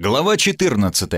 Глава 14.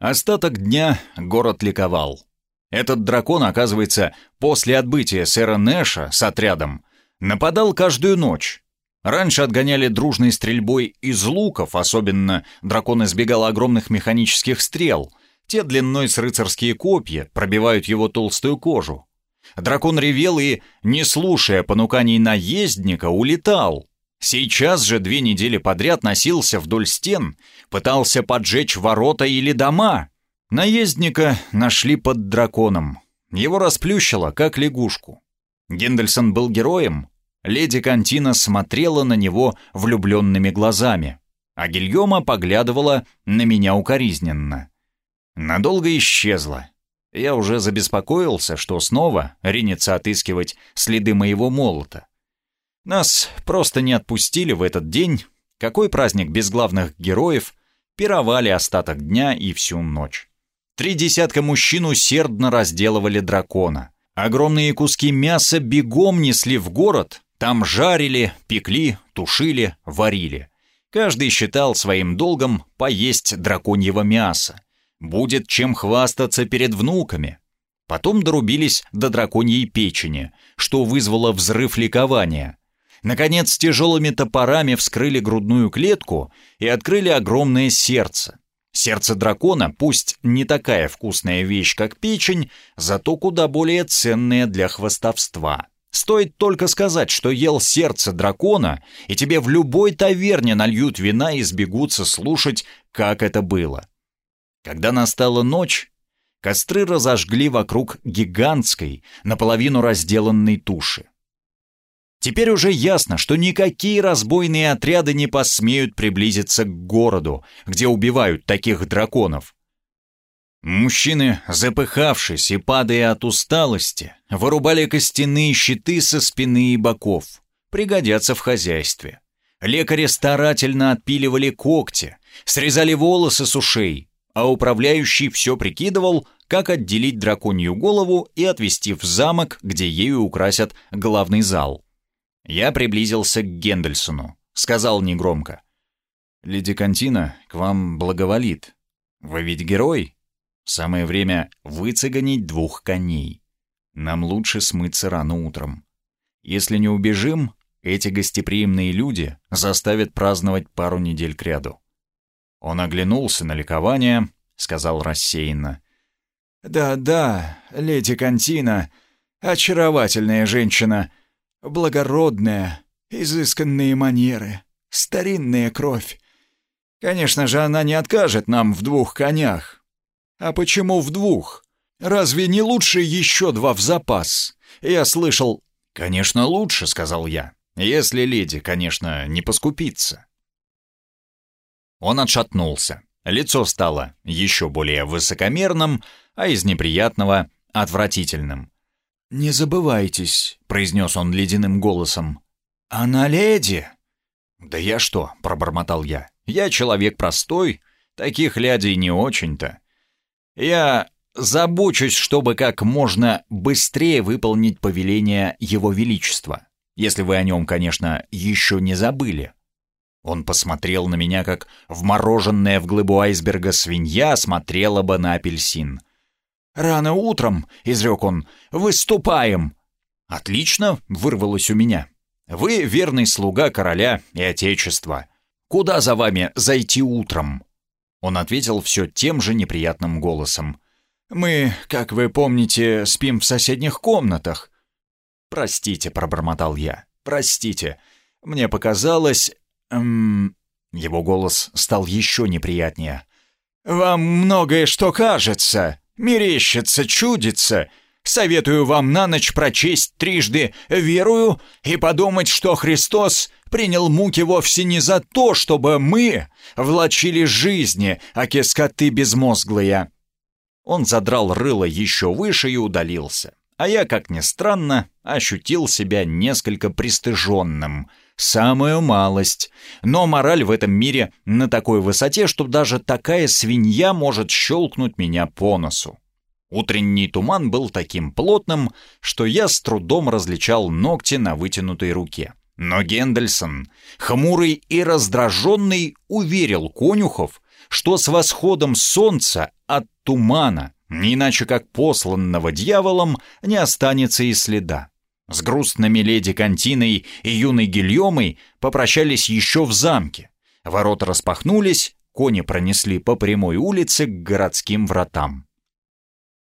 Остаток дня город ликовал. Этот дракон, оказывается, после отбытия сэра Нэша с отрядом, нападал каждую ночь. Раньше отгоняли дружной стрельбой из луков, особенно дракон избегал огромных механических стрел. Те длиной с рыцарские копья пробивают его толстую кожу. Дракон ревел и, не слушая понуканий наездника, улетал. Сейчас же две недели подряд носился вдоль стен, пытался поджечь ворота или дома. Наездника нашли под драконом. Его расплющило, как лягушку. Гендельсон был героем. Леди Кантина смотрела на него влюбленными глазами, а Гильома поглядывала на меня укоризненно. Надолго исчезла. Я уже забеспокоился, что снова ринется отыскивать следы моего молота. Нас просто не отпустили в этот день. Какой праздник без главных героев? Пировали остаток дня и всю ночь. Три десятка мужчин усердно разделывали дракона. Огромные куски мяса бегом несли в город. Там жарили, пекли, тушили, варили. Каждый считал своим долгом поесть драконьего мяса. Будет чем хвастаться перед внуками. Потом дорубились до драконьей печени, что вызвало взрыв ликования. Наконец, тяжелыми топорами вскрыли грудную клетку и открыли огромное сердце. Сердце дракона, пусть не такая вкусная вещь, как печень, зато куда более ценная для хвостовства. Стоит только сказать, что ел сердце дракона, и тебе в любой таверне нальют вина и сбегутся слушать, как это было. Когда настала ночь, костры разожгли вокруг гигантской, наполовину разделанной туши. Теперь уже ясно, что никакие разбойные отряды не посмеют приблизиться к городу, где убивают таких драконов. Мужчины, запыхавшись и падая от усталости, вырубали костяные щиты со спины и боков. Пригодятся в хозяйстве. Лекари старательно отпиливали когти, срезали волосы с ушей, а управляющий все прикидывал, как отделить драконью голову и отвезти в замок, где ею украсят главный зал. Я приблизился к Гендельсону, сказал негромко. «Леди Кантина к вам благоволит. Вы ведь герой? Самое время выцеганить двух коней. Нам лучше смыться рано утром. Если не убежим, эти гостеприимные люди заставят праздновать пару недель кряду». Он оглянулся на ликование, сказал рассеянно. «Да-да, леди Кантина, очаровательная женщина» благородная, изысканные манеры, старинная кровь. Конечно же, она не откажет нам в двух конях. А почему в двух? Разве не лучше еще два в запас? Я слышал... Конечно, лучше, сказал я. Если леди, конечно, не поскупится. Он отшатнулся. Лицо стало еще более высокомерным, а из неприятного — отвратительным. «Не забывайтесь», — произнес он ледяным голосом. «Она леди!» «Да я что?» — пробормотал я. «Я человек простой, таких лядей не очень-то. Я забочусь, чтобы как можно быстрее выполнить повеление Его Величества, если вы о нем, конечно, еще не забыли». Он посмотрел на меня, как вмороженная в глыбу айсберга свинья смотрела бы на апельсин — «Рано утром», — изрек он, — «выступаем». «Отлично», — вырвалось у меня. «Вы верный слуга короля и отечества. Куда за вами зайти утром?» Он ответил все тем же неприятным голосом. «Мы, как вы помните, спим в соседних комнатах». «Простите», — пробормотал я. «Простите. Мне показалось...» эм... Его голос стал еще неприятнее. «Вам многое что кажется», мерещится, чудится. Советую вам на ночь прочесть трижды «Верую» и подумать, что Христос принял муки вовсе не за то, чтобы мы влачили жизни, а кискоты безмозглые». Он задрал рыло еще выше и удалился. А я, как ни странно, ощутил себя несколько пристыженным — Самую малость. Но мораль в этом мире на такой высоте, что даже такая свинья может щелкнуть меня по носу. Утренний туман был таким плотным, что я с трудом различал ногти на вытянутой руке. Но Гендельсон, хмурый и раздраженный, уверил конюхов, что с восходом солнца от тумана, иначе как посланного дьяволом, не останется и следа. С грустными леди Кантиной и юной Гильомой попрощались еще в замке. Ворота распахнулись, кони пронесли по прямой улице к городским вратам.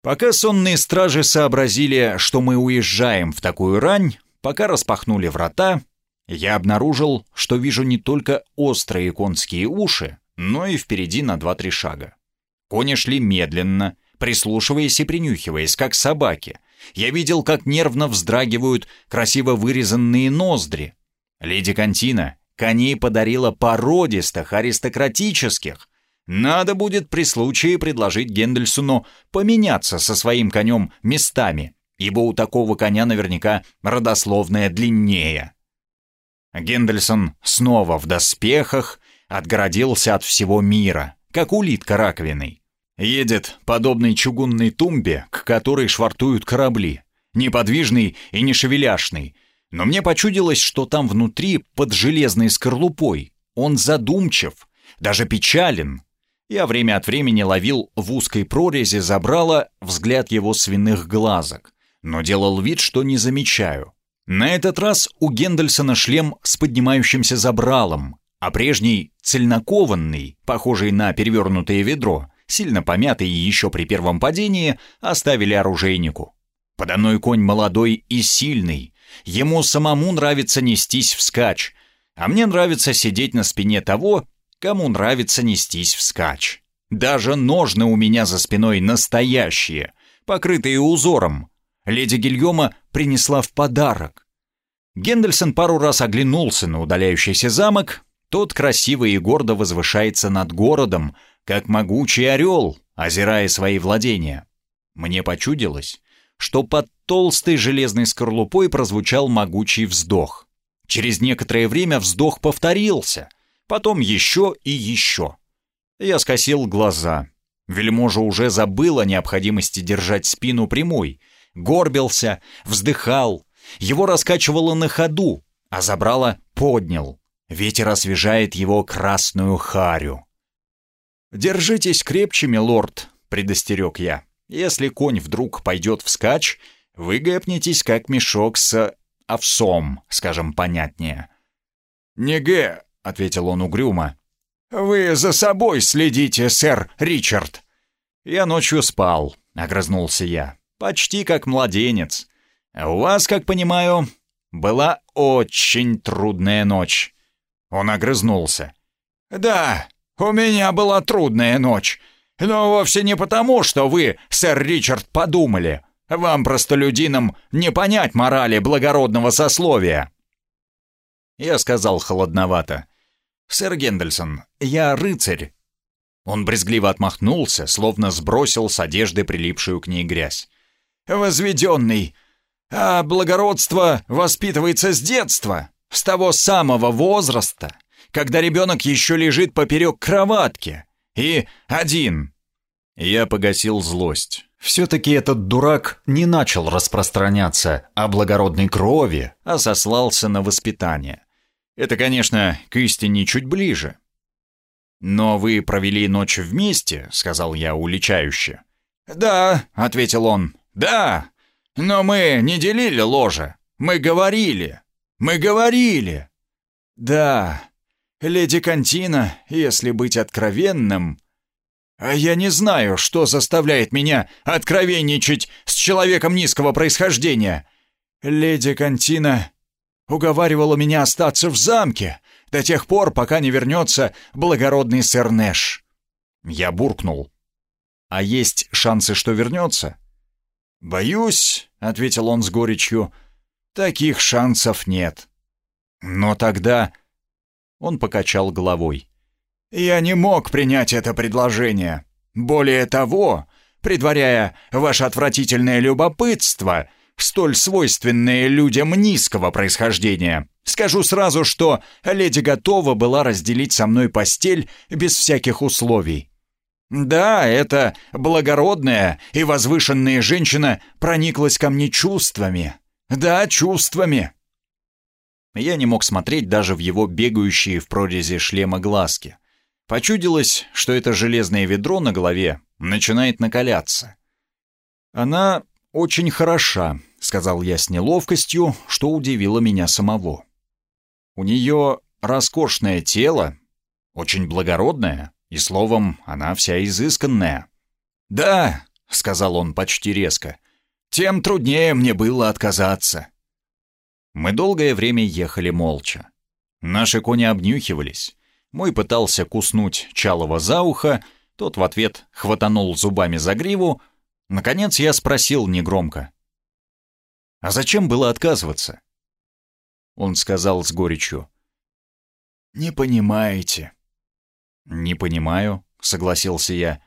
Пока сонные стражи сообразили, что мы уезжаем в такую рань, пока распахнули врата, я обнаружил, что вижу не только острые конские уши, но и впереди на два-три шага. Кони шли медленно, прислушиваясь и принюхиваясь, как собаки. Я видел, как нервно вздрагивают красиво вырезанные ноздри. Леди Кантина коней подарила породистых, аристократических. Надо будет при случае предложить Гендельсону поменяться со своим конем местами, ибо у такого коня наверняка родословная длиннее. Гендельсон снова в доспехах отгородился от всего мира, как улитка раковиной. Едет подобной чугунной тумбе, к которой швартуют корабли, неподвижный и не но мне почудилось, что там внутри, под железной скорлупой, он задумчив, даже печален. Я время от времени ловил в узкой прорези забрала взгляд его свиных глазок, но делал вид, что не замечаю. На этот раз у Гендельсона шлем с поднимающимся забралом, а прежний цельнокованный, похожий на перевернутое ведро, сильно помятый еще при первом падении, оставили оружейнику. Подо мной конь молодой и сильный, Ему самому нравится нестись вскачь, а мне нравится сидеть на спине того, кому нравится нестись вскачь. Даже ножны у меня за спиной настоящие, покрытые узором. Леди Гильома принесла в подарок. Гендельсон пару раз оглянулся на удаляющийся замок. Тот красиво и гордо возвышается над городом, как могучий орел, озирая свои владения. Мне почудилось, что под толстой железной скорлупой прозвучал могучий вздох. Через некоторое время вздох повторился, потом еще и еще. Я скосил глаза. Вельможа уже забыл о необходимости держать спину прямой, горбился, вздыхал, его раскачивало на ходу, а забрало поднял. Ветер освежает его красную харю. «Держитесь крепче, милорд», — предостерег я. Если конь вдруг пойдет вскачь, вы гэпнетесь, как мешок с овсом, скажем понятнее. «Не гэ», — ответил он угрюмо. «Вы за собой следите, сэр Ричард». «Я ночью спал», — огрызнулся я. «Почти как младенец. У вас, как понимаю, была очень трудная ночь». Он огрызнулся. «Да, у меня была трудная ночь. Но вовсе не потому, что вы, сэр Ричард, подумали. Вам, простолюдинам, не понять морали благородного сословия. Я сказал холодновато. «Сэр Гендельсон, я рыцарь». Он брезгливо отмахнулся, словно сбросил с одежды прилипшую к ней грязь. «Возведенный! А благородство воспитывается с детства, с того самого возраста, когда ребенок еще лежит поперек кроватки, и один. Я погасил злость. Все-таки этот дурак не начал распространяться о благородной крови, а сослался на воспитание. Это, конечно, к истине чуть ближе. «Но вы провели ночь вместе», — сказал я уличающе. «Да», — ответил он, — «да. Но мы не делили ложе. Мы говорили. Мы говорили». «Да, леди Кантина, если быть откровенным...» «А я не знаю, что заставляет меня откровенничать с человеком низкого происхождения. Леди Кантина уговаривала меня остаться в замке до тех пор, пока не вернется благородный сэр Нэш». Я буркнул. «А есть шансы, что вернется?» «Боюсь», — ответил он с горечью, — «таких шансов нет». «Но тогда...» Он покачал головой. «Я не мог принять это предложение. Более того, предваряя ваше отвратительное любопытство, столь свойственное людям низкого происхождения, скажу сразу, что леди готова была разделить со мной постель без всяких условий. Да, эта благородная и возвышенная женщина прониклась ко мне чувствами. Да, чувствами. Я не мог смотреть даже в его бегающие в прорези шлема глазки. Почудилось, что это железное ведро на голове начинает накаляться. «Она очень хороша», — сказал я с неловкостью, что удивило меня самого. «У нее роскошное тело, очень благородное, и, словом, она вся изысканная». «Да», — сказал он почти резко, — «тем труднее мне было отказаться». Мы долгое время ехали молча. Наши кони обнюхивались. Мой пытался куснуть Чалова за ухо, тот в ответ хватанул зубами за гриву. Наконец я спросил негромко. «А зачем было отказываться?» Он сказал с горечью. «Не понимаете». «Не понимаю», — согласился я.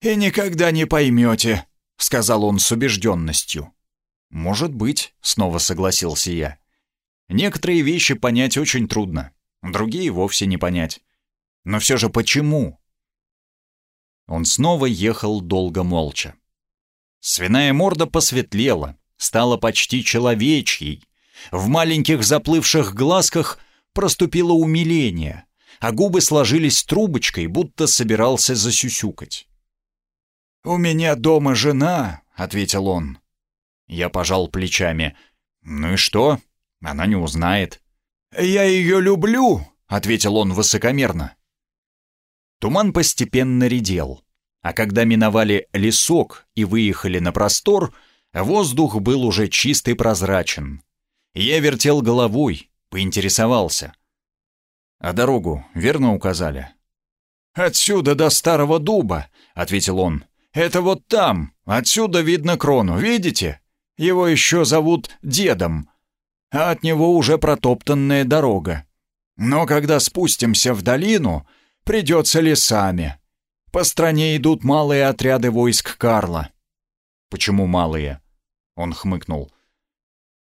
«И никогда не поймете», — сказал он с убежденностью. «Может быть», — снова согласился я. «Некоторые вещи понять очень трудно, другие вовсе не понять. Но все же почему?» Он снова ехал долго молча. Свиная морда посветлела, стала почти человечьей. В маленьких заплывших глазках проступило умиление, а губы сложились трубочкой, будто собирался засюсюкать. «У меня дома жена», — ответил он. Я пожал плечами. «Ну и что? Она не узнает». «Я ее люблю», — ответил он высокомерно. Туман постепенно редел, а когда миновали лесок и выехали на простор, воздух был уже чистый прозрачен. Я вертел головой, поинтересовался. «А дорогу верно указали?» «Отсюда до старого дуба», — ответил он. «Это вот там, отсюда видно крону, видите? Его еще зовут дедом, а от него уже протоптанная дорога. Но когда спустимся в долину, придется лесами. По стране идут малые отряды войск Карла». «Почему малые?» Он хмыкнул.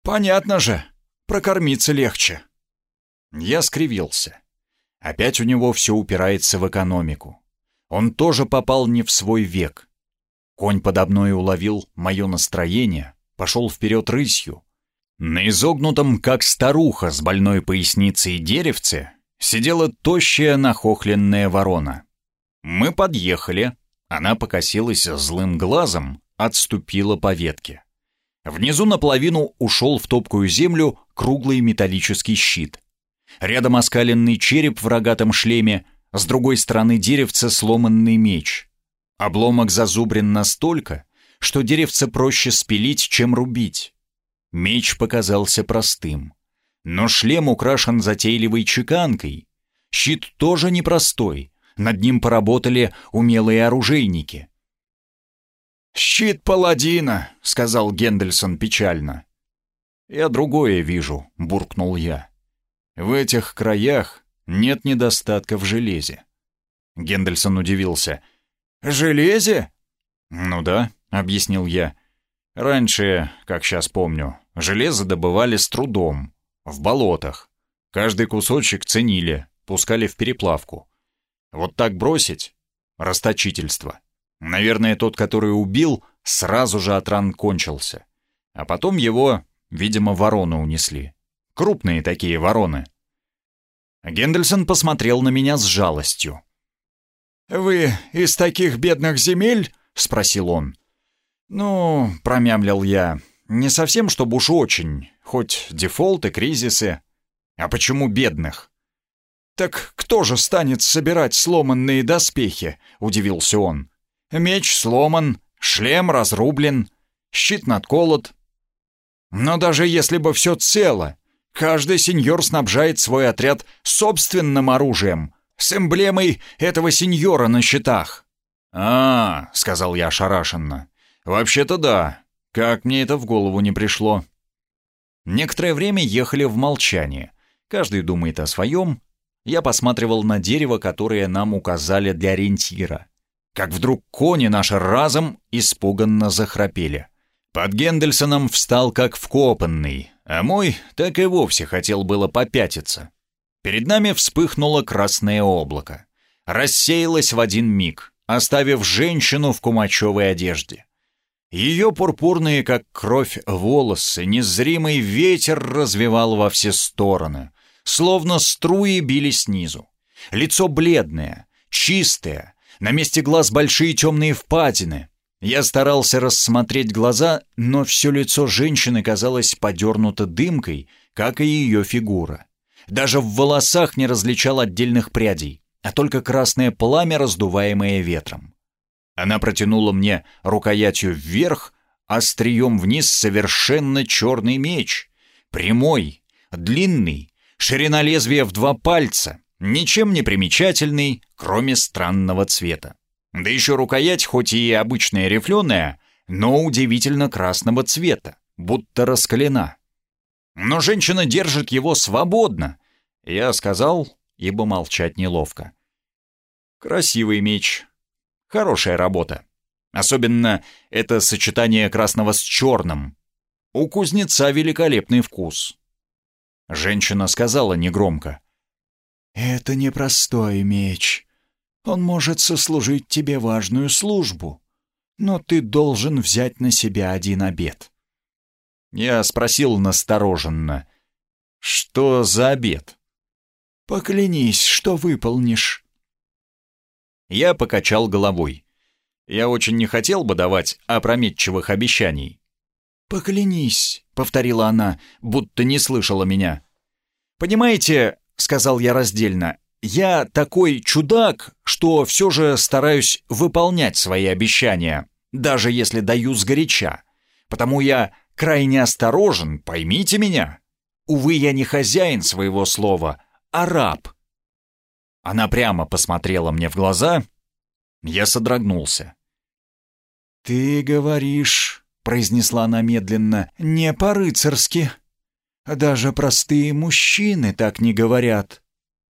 «Понятно же, прокормиться легче». Я скривился. Опять у него все упирается в экономику. Он тоже попал не в свой век. Конь подо мной уловил мое настроение, пошел вперед рысью. На изогнутом, как старуха с больной поясницей деревце, сидела тощая нахохленная ворона. Мы подъехали, она покосилась злым глазом, отступила по ветке. Внизу наполовину ушел в топкую землю круглый металлический щит. Рядом оскаленный череп в рогатом шлеме, с другой стороны деревца сломанный меч. Обломок зазубрен настолько, что деревце проще спилить, чем рубить. Меч показался простым. Но шлем украшен затейливой чеканкой. Щит тоже непростой. Над ним поработали умелые оружейники. «Щит паладина», — сказал Гендельсон печально. «Я другое вижу», — буркнул я. «В этих краях нет недостатка в железе». Гендельсон удивился. «Железе?» «Ну да», — объяснил я. «Раньше, как сейчас помню, железо добывали с трудом, в болотах. Каждый кусочек ценили, пускали в переплавку. Вот так бросить — расточительство. Наверное, тот, который убил, сразу же от ран кончился. А потом его, видимо, вороны унесли. Крупные такие вороны. Гендельсон посмотрел на меня с жалостью. «Вы из таких бедных земель?» — спросил он. «Ну, — промямлил я, — не совсем, чтобы уж очень, хоть дефолты, кризисы. А почему бедных?» «Так кто же станет собирать сломанные доспехи?» — удивился он. «Меч сломан, шлем разрублен, щит надколот. Но даже если бы все цело, каждый сеньор снабжает свой отряд собственным оружием, с эмблемой этого сеньора на щитах». «А, — сказал я ошарашенно, «Вообще-то да. Как мне это в голову не пришло?» Некоторое время ехали в молчании. Каждый думает о своем. Я посматривал на дерево, которое нам указали для ориентира. Как вдруг кони наши разом испуганно захрапели. Под Гендельсоном встал как вкопанный, а мой так и вовсе хотел было попятиться. Перед нами вспыхнуло красное облако. Рассеялось в один миг, оставив женщину в кумачевой одежде. Ее пурпурные, как кровь, волосы незримый ветер развивал во все стороны, словно струи били снизу. Лицо бледное, чистое, на месте глаз большие темные впадины. Я старался рассмотреть глаза, но все лицо женщины казалось подернуто дымкой, как и ее фигура. Даже в волосах не различал отдельных прядей, а только красное пламя, раздуваемое ветром. Она протянула мне рукоятью вверх, острием вниз совершенно черный меч. Прямой, длинный, ширина лезвия в два пальца, ничем не примечательный, кроме странного цвета. Да еще рукоять, хоть и обычная рифленая, но удивительно красного цвета, будто раскалена. Но женщина держит его свободно. Я сказал, ибо молчать неловко. Красивый меч, Хорошая работа. Особенно это сочетание красного с черным. У кузнеца великолепный вкус. Женщина сказала негромко. «Это непростой меч. Он может сослужить тебе важную службу, но ты должен взять на себя один обед». Я спросил настороженно. «Что за обед?» «Поклянись, что выполнишь». Я покачал головой. Я очень не хотел бы давать опрометчивых обещаний. «Поклянись», — повторила она, будто не слышала меня. «Понимаете», — сказал я раздельно, — «я такой чудак, что все же стараюсь выполнять свои обещания, даже если даю сгоряча. Потому я крайне осторожен, поймите меня. Увы, я не хозяин своего слова, а раб, она прямо посмотрела мне в глаза. Я содрогнулся. «Ты говоришь», — произнесла она медленно, — «не по-рыцарски. Даже простые мужчины так не говорят.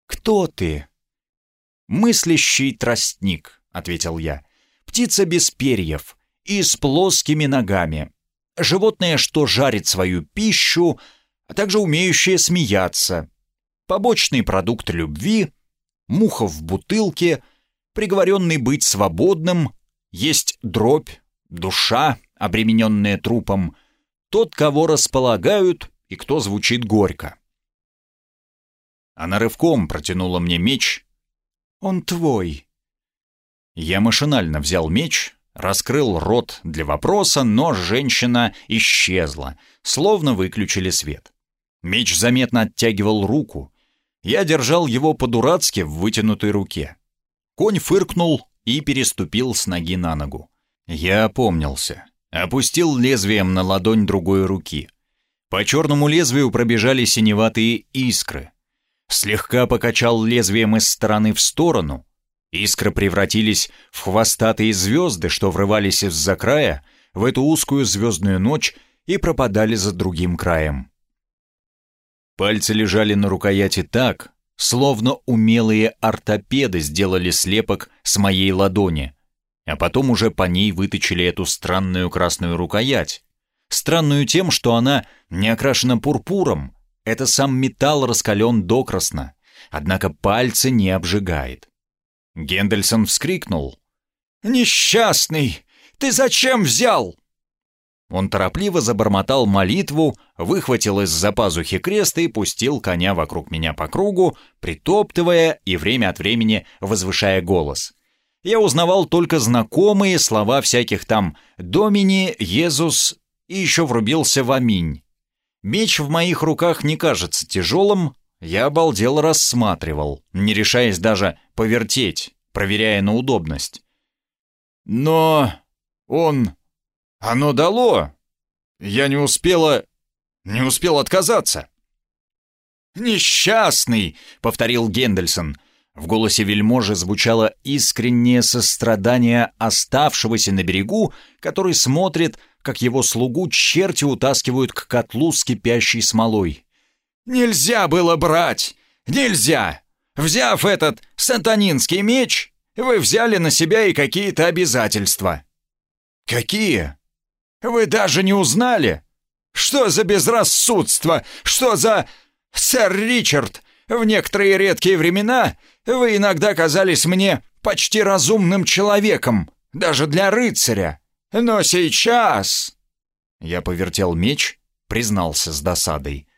Кто ты?» «Мыслящий тростник», — ответил я. «Птица без перьев и с плоскими ногами. Животное, что жарит свою пищу, а также умеющее смеяться. Побочный продукт любви, муха в бутылке, приговоренный быть свободным, есть дробь, душа, обремененная трупом, тот, кого располагают и кто звучит горько. Она рывком протянула мне меч. «Он твой». Я машинально взял меч, раскрыл рот для вопроса, но женщина исчезла, словно выключили свет. Меч заметно оттягивал руку, я держал его по-дурацки в вытянутой руке. Конь фыркнул и переступил с ноги на ногу. Я опомнился, опустил лезвием на ладонь другой руки. По черному лезвию пробежали синеватые искры. Слегка покачал лезвием из стороны в сторону. Искры превратились в хвостатые звезды, что врывались из-за края в эту узкую звездную ночь и пропадали за другим краем. Пальцы лежали на рукояти так, словно умелые ортопеды сделали слепок с моей ладони, а потом уже по ней выточили эту странную красную рукоять. Странную тем, что она не окрашена пурпуром, это сам металл раскален докрасно, однако пальцы не обжигает. Гендельсон вскрикнул. «Несчастный! Ты зачем взял?» Он торопливо забормотал молитву, выхватил из-за пазухи крест и пустил коня вокруг меня по кругу, притоптывая и время от времени возвышая голос. Я узнавал только знакомые слова всяких там «Домини», «Езус» и еще врубился в «Аминь». Меч в моих руках не кажется тяжелым, я обалдел рассматривал, не решаясь даже повертеть, проверяя на удобность. Но он оно дало. Я не успела... не успел отказаться. «Несчастный!» — повторил Гендельсон. В голосе вельможи звучало искреннее сострадание оставшегося на берегу, который смотрит, как его слугу черти утаскивают к котлу с кипящей смолой. «Нельзя было брать! Нельзя! Взяв этот сатанинский меч, вы взяли на себя и какие-то обязательства». «Какие?» Вы даже не узнали? Что за безрассудство? Что за... Сэр Ричард, в некоторые редкие времена вы иногда казались мне почти разумным человеком, даже для рыцаря. Но сейчас...» Я повертел меч, признался с досадой.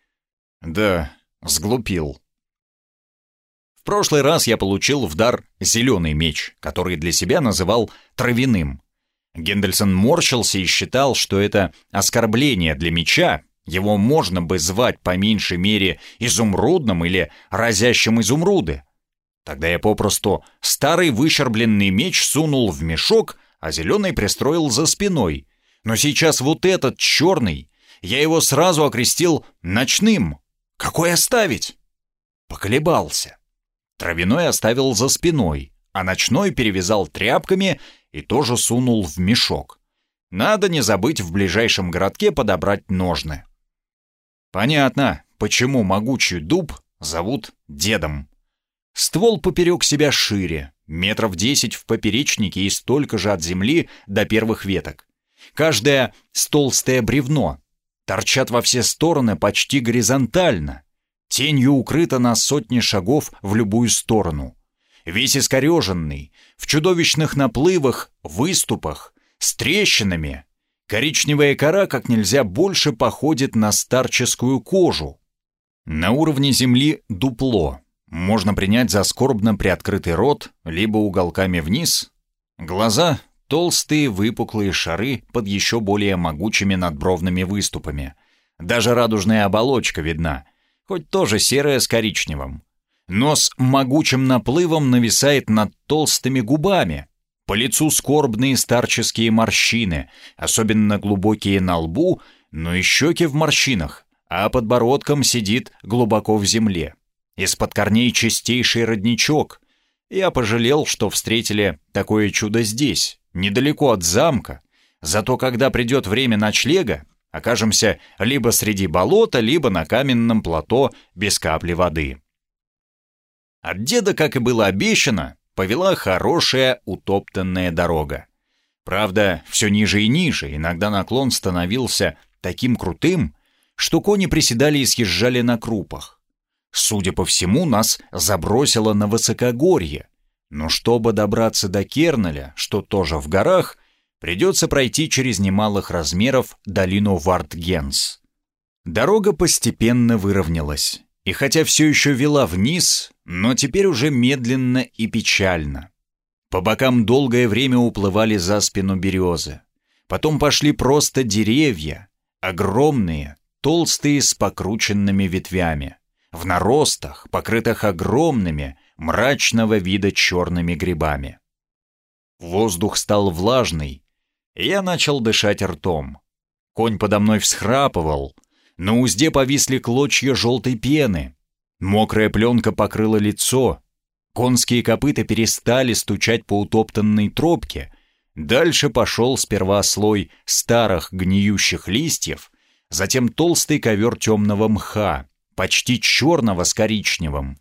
«Да, сглупил». В прошлый раз я получил в дар зеленый меч, который для себя называл травяным. Гендельсон морщился и считал, что это оскорбление для меча, его можно бы звать по меньшей мере изумрудным или разящим изумруды. Тогда я попросту старый выщербленный меч сунул в мешок, а зеленый пристроил за спиной. Но сейчас вот этот черный, я его сразу окрестил ночным. Какой оставить? Поколебался. Травяной оставил за спиной, а ночной перевязал тряпками и тоже сунул в мешок. Надо не забыть в ближайшем городке подобрать ножны. Понятно, почему могучий дуб зовут дедом. Ствол поперек себя шире, метров десять в поперечнике и столько же от земли до первых веток. Каждое с бревно. Торчат во все стороны почти горизонтально. Тенью укрыто на сотни шагов в любую сторону. Весь искореженный, в чудовищных наплывах, выступах, с трещинами. Коричневая кора как нельзя больше походит на старческую кожу. На уровне земли дупло. Можно принять за скорбно приоткрытый рот, либо уголками вниз. Глаза — толстые выпуклые шары под еще более могучими надбровными выступами. Даже радужная оболочка видна, хоть тоже серая с коричневым. Нос могучим наплывом нависает над толстыми губами. По лицу скорбные старческие морщины, особенно глубокие на лбу, но и щеки в морщинах, а подбородком сидит глубоко в земле. Из-под корней чистейший родничок. Я пожалел, что встретили такое чудо здесь, недалеко от замка. Зато когда придет время ночлега, окажемся либо среди болота, либо на каменном плато без капли воды. От деда, как и было обещано, повела хорошая утоптанная дорога. Правда, все ниже и ниже, иногда наклон становился таким крутым, что кони приседали и съезжали на крупах. Судя по всему, нас забросило на высокогорье, но чтобы добраться до Керналя, что тоже в горах, придется пройти через немалых размеров долину Вартгенс. Дорога постепенно выровнялась, и хотя все еще вела вниз, но теперь уже медленно и печально. По бокам долгое время уплывали за спину березы. Потом пошли просто деревья, огромные, толстые с покрученными ветвями, в наростах, покрытых огромными, мрачного вида черными грибами. Воздух стал влажный, и я начал дышать ртом. Конь подо мной всхрапывал, на узде повисли клочья желтой пены, Мокрая пленка покрыла лицо. Конские копыта перестали стучать по утоптанной тропке. Дальше пошел сперва слой старых гниющих листьев, затем толстый ковер темного мха, почти черного с коричневым.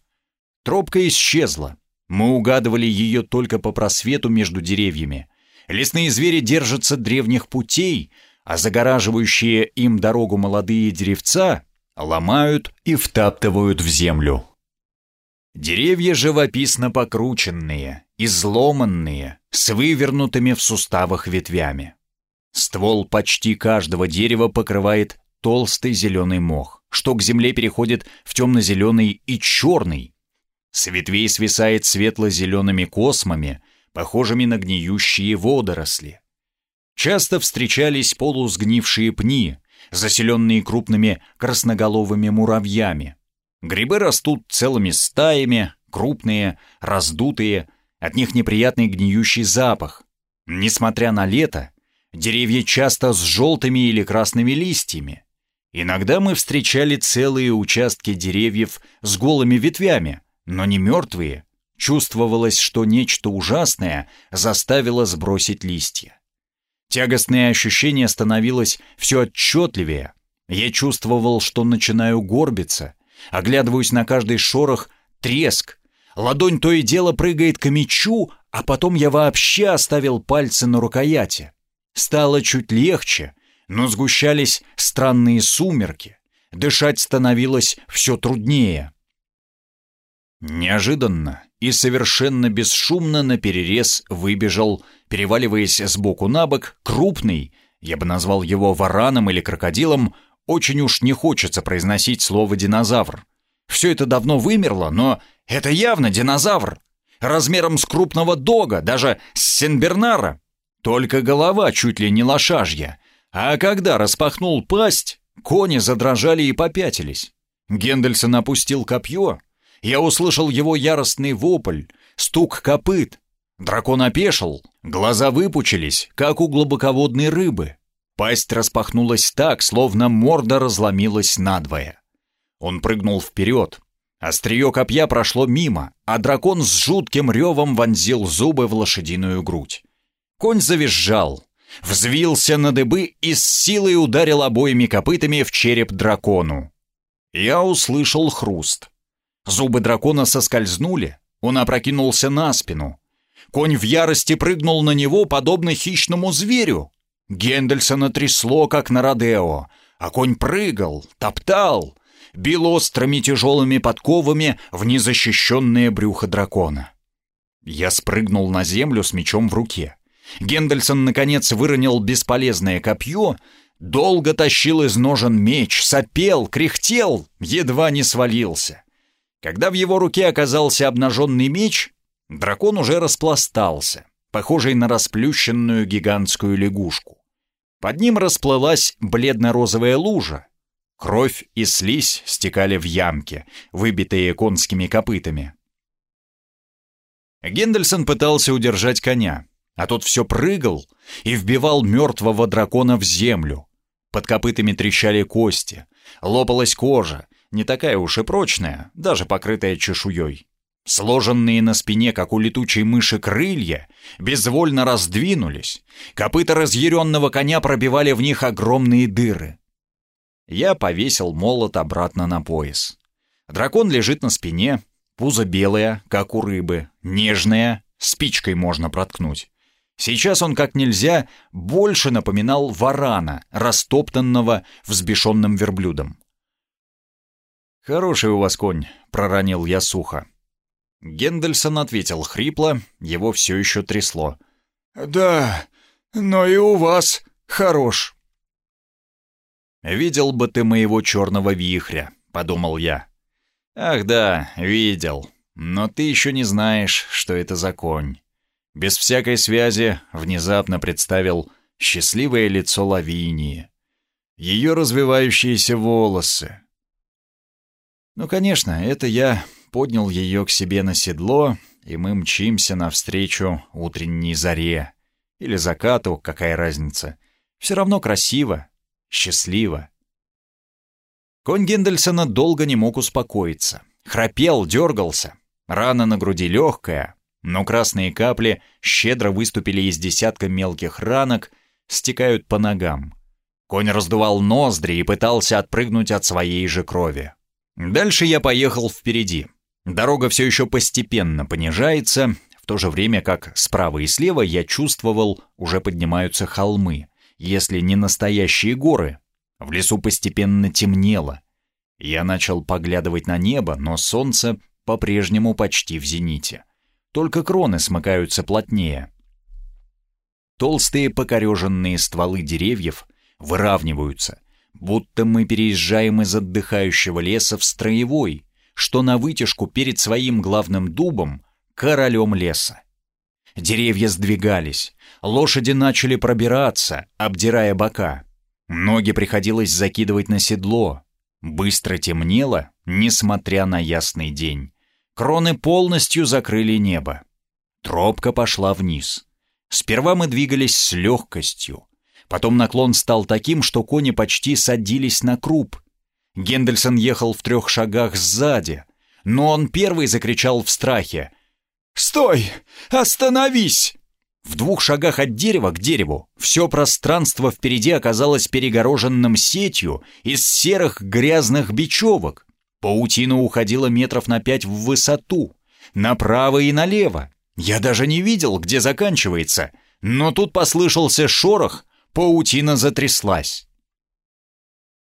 Тропка исчезла. Мы угадывали ее только по просвету между деревьями. Лесные звери держатся древних путей, а загораживающие им дорогу молодые деревца ломают и втаптывают в землю. Деревья живописно покрученные, изломанные, с вывернутыми в суставах ветвями. Ствол почти каждого дерева покрывает толстый зеленый мох, что к земле переходит в темно-зеленый и черный. С ветвей свисает светло-зелеными космами, похожими на гниющие водоросли. Часто встречались полусгнившие пни, заселенные крупными красноголовыми муравьями. Грибы растут целыми стаями, крупные, раздутые, от них неприятный гниющий запах. Несмотря на лето, деревья часто с желтыми или красными листьями. Иногда мы встречали целые участки деревьев с голыми ветвями, но не мертвые. Чувствовалось, что нечто ужасное заставило сбросить листья. Тягостное ощущение становилось все отчетливее. Я чувствовал, что начинаю горбиться. Оглядываюсь на каждый шорох, треск. Ладонь то и дело прыгает к мечу, а потом я вообще оставил пальцы на рукояти. Стало чуть легче, но сгущались странные сумерки. Дышать становилось все труднее. Неожиданно и совершенно бесшумно на перерез выбежал Переваливаясь сбоку на бок, крупный, я бы назвал его вараном или крокодилом, очень уж не хочется произносить слово «динозавр». Все это давно вымерло, но это явно динозавр. Размером с крупного дога, даже с Сенбернара. Только голова чуть ли не лошажья. А когда распахнул пасть, кони задрожали и попятились. Гендельсон опустил копье. Я услышал его яростный вопль, стук копыт. Дракон опешил, глаза выпучились, как у глубоководной рыбы. Пасть распахнулась так, словно морда разломилась надвое. Он прыгнул вперед. Острие копья прошло мимо, а дракон с жутким ревом вонзил зубы в лошадиную грудь. Конь завизжал, взвился на дыбы и с силой ударил обоими копытами в череп дракону. Я услышал хруст. Зубы дракона соскользнули, он опрокинулся на спину. Конь в ярости прыгнул на него, подобно хищному зверю. Гендельсона трясло, как на Родео, а конь прыгал, топтал, бил острыми тяжелыми подковами в незащищенное брюхо дракона. Я спрыгнул на землю с мечом в руке. Гендельсон, наконец, выронил бесполезное копье, долго тащил из ножен меч, сопел, кряхтел, едва не свалился. Когда в его руке оказался обнаженный меч, дракон уже распластался, похожий на расплющенную гигантскую лягушку. Под ним расплылась бледно-розовая лужа. Кровь и слизь стекали в ямки, выбитые конскими копытами. Гендельсон пытался удержать коня, а тот все прыгал и вбивал мертвого дракона в землю. Под копытами трещали кости, лопалась кожа, не такая уж и прочная, даже покрытая чешуей. Сложенные на спине, как у летучей мыши, крылья безвольно раздвинулись, копыта разъяренного коня пробивали в них огромные дыры. Я повесил молот обратно на пояс. Дракон лежит на спине, пузо белое, как у рыбы, нежное, спичкой можно проткнуть. Сейчас он как нельзя больше напоминал варана, растоптанного взбешенным верблюдом. «Хороший у вас конь», — проронил я сухо. Гендельсон ответил хрипло, его все еще трясло. «Да, но и у вас хорош». «Видел бы ты моего черного вихря», — подумал я. «Ах да, видел, но ты еще не знаешь, что это за конь» без всякой связи внезапно представил счастливое лицо Лавинии, ее развивающиеся волосы. Ну, конечно, это я поднял ее к себе на седло, и мы мчимся навстречу утренней заре. Или закату, какая разница. Все равно красиво, счастливо. Конь Гендельсона долго не мог успокоиться. Храпел, дергался. Рана на груди легкая, но красные капли щедро выступили из десятка мелких ранок, стекают по ногам. Конь раздувал ноздри и пытался отпрыгнуть от своей же крови. Дальше я поехал впереди. Дорога все еще постепенно понижается, в то же время как справа и слева я чувствовал, уже поднимаются холмы, если не настоящие горы. В лесу постепенно темнело. Я начал поглядывать на небо, но солнце по-прежнему почти в зените только кроны смыкаются плотнее. Толстые покореженные стволы деревьев выравниваются, будто мы переезжаем из отдыхающего леса в строевой, что на вытяжку перед своим главным дубом, королем леса. Деревья сдвигались, лошади начали пробираться, обдирая бока. Ноги приходилось закидывать на седло. Быстро темнело, несмотря на ясный день. Кроны полностью закрыли небо. Тропка пошла вниз. Сперва мы двигались с легкостью. Потом наклон стал таким, что кони почти садились на круп. Гендельсон ехал в трех шагах сзади, но он первый закричал в страхе. «Стой! Остановись!» В двух шагах от дерева к дереву все пространство впереди оказалось перегороженным сетью из серых грязных бечевок. Паутина уходила метров на пять в высоту, направо и налево. Я даже не видел, где заканчивается, но тут послышался шорох, паутина затряслась.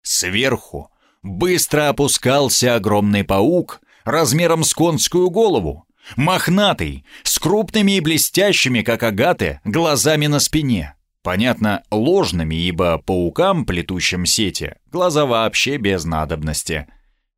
Сверху быстро опускался огромный паук размером с конскую голову. Мохнатый, с крупными и блестящими, как агаты, глазами на спине. Понятно, ложными, ибо паукам, плетущим сети, глаза вообще без надобности.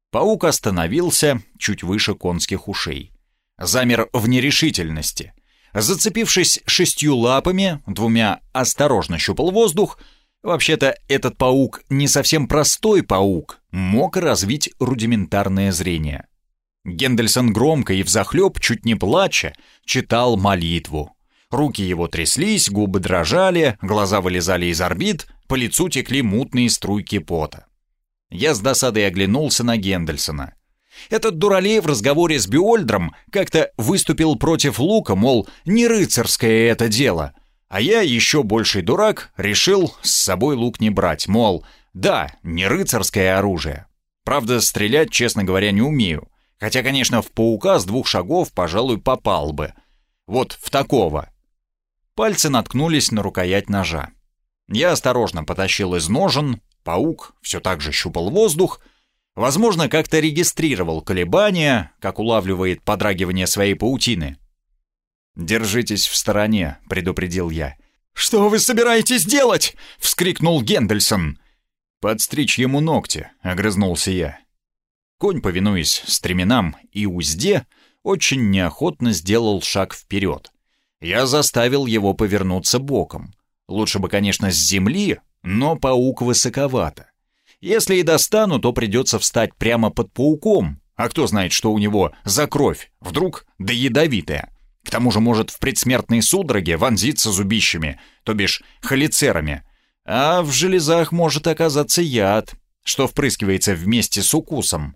Паук остановился чуть выше конских ушей. Замер в нерешительности. Зацепившись шестью лапами, двумя осторожно щупал воздух. Вообще-то этот паук не совсем простой паук, мог развить рудиментарное зрение. Гендельсон громко и взахлеб, чуть не плача, читал молитву. Руки его тряслись, губы дрожали, глаза вылезали из орбит, по лицу текли мутные струйки пота. Я с досадой оглянулся на Гендельсона. Этот дуралей в разговоре с Биольдром как-то выступил против лука, мол, не рыцарское это дело. А я, еще больший дурак, решил с собой лук не брать, мол, да, не рыцарское оружие. Правда, стрелять, честно говоря, не умею. Хотя, конечно, в паука с двух шагов, пожалуй, попал бы. Вот в такого. Пальцы наткнулись на рукоять ножа. Я осторожно потащил из ножен, паук все так же щупал воздух, возможно, как-то регистрировал колебания, как улавливает подрагивание своей паутины. «Держитесь в стороне», — предупредил я. «Что вы собираетесь делать?» — вскрикнул Гендельсон. «Подстричь ему ногти», — огрызнулся я. Конь, повинуясь стременам и узде, очень неохотно сделал шаг вперед. Я заставил его повернуться боком. Лучше бы, конечно, с земли, но паук высоковато. Если и достану, то придется встать прямо под пауком. А кто знает, что у него за кровь? Вдруг да ядовитая. К тому же может в предсмертной судороге вонзиться зубищами, то бишь халицерами. А в железах может оказаться яд, что впрыскивается вместе с укусом.